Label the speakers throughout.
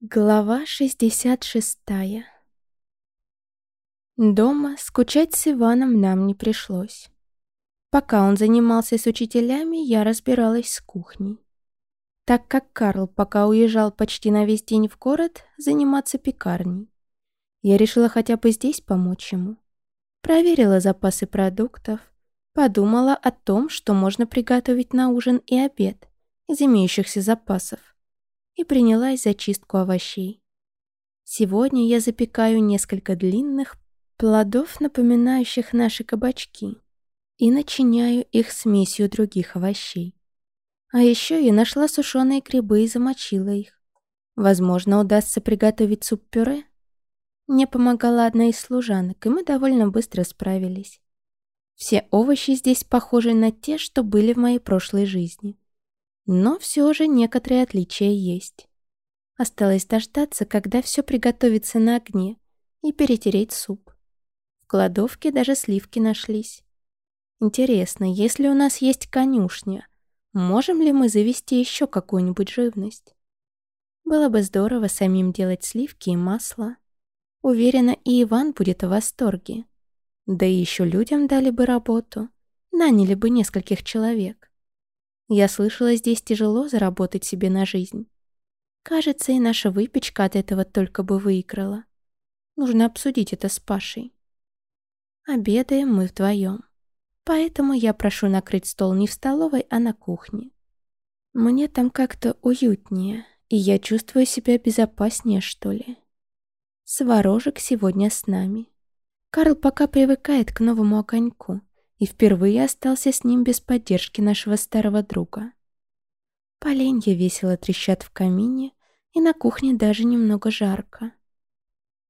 Speaker 1: Глава 66 Дома скучать с Иваном нам не пришлось. Пока он занимался с учителями, я разбиралась с кухней. Так как Карл пока уезжал почти на весь день в город заниматься пекарней, я решила хотя бы здесь помочь ему. Проверила запасы продуктов, подумала о том, что можно приготовить на ужин и обед из имеющихся запасов и принялась за чистку овощей. Сегодня я запекаю несколько длинных плодов, напоминающих наши кабачки, и начиняю их смесью других овощей. А еще я нашла сушеные грибы и замочила их. Возможно, удастся приготовить суп-пюре. Мне помогала одна из служанок, и мы довольно быстро справились. Все овощи здесь похожи на те, что были в моей прошлой жизни. Но все же некоторые отличия есть. Осталось дождаться, когда все приготовится на огне, и перетереть суп. В кладовке даже сливки нашлись. Интересно, если у нас есть конюшня, можем ли мы завести еще какую-нибудь живность? Было бы здорово самим делать сливки и масло. Уверена, и Иван будет в восторге. Да и еще людям дали бы работу. Наняли бы нескольких человек. Я слышала, здесь тяжело заработать себе на жизнь. Кажется, и наша выпечка от этого только бы выиграла. Нужно обсудить это с Пашей. Обедаем мы вдвоем. Поэтому я прошу накрыть стол не в столовой, а на кухне. Мне там как-то уютнее, и я чувствую себя безопаснее, что ли. Сварожек сегодня с нами. Карл пока привыкает к новому огоньку и впервые остался с ним без поддержки нашего старого друга. Поленья весело трещат в камине, и на кухне даже немного жарко.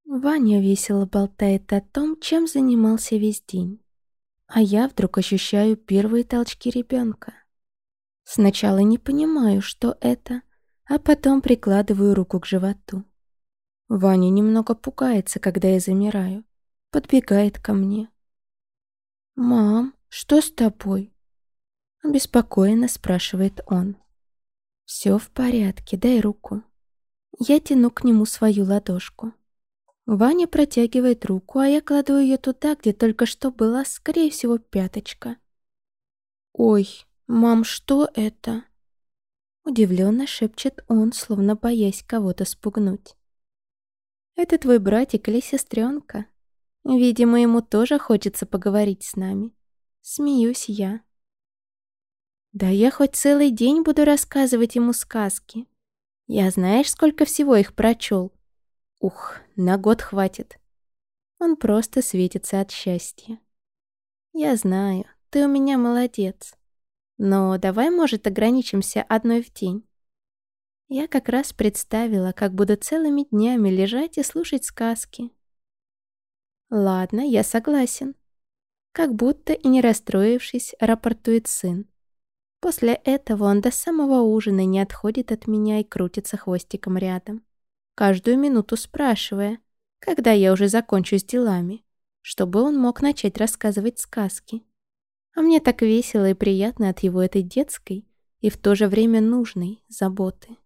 Speaker 1: Ваня весело болтает о том, чем занимался весь день. А я вдруг ощущаю первые толчки ребенка. Сначала не понимаю, что это, а потом прикладываю руку к животу. Ваня немного пугается, когда я замираю, подбегает ко мне. «Мам, что с тобой?» Обеспокоенно спрашивает он. «Все в порядке, дай руку». Я тяну к нему свою ладошку. Ваня протягивает руку, а я кладу ее туда, где только что была, скорее всего, пяточка. «Ой, мам, что это?» Удивленно шепчет он, словно боясь кого-то спугнуть. «Это твой братик или сестренка?» Видимо, ему тоже хочется поговорить с нами. Смеюсь я. Да я хоть целый день буду рассказывать ему сказки. Я знаешь, сколько всего их прочел? Ух, на год хватит. Он просто светится от счастья. Я знаю, ты у меня молодец. Но давай, может, ограничимся одной в день. Я как раз представила, как буду целыми днями лежать и слушать сказки. «Ладно, я согласен». Как будто и не расстроившись, рапортует сын. После этого он до самого ужина не отходит от меня и крутится хвостиком рядом, каждую минуту спрашивая, когда я уже закончу с делами, чтобы он мог начать рассказывать сказки. А мне так весело и приятно от его этой детской и в то же время нужной заботы.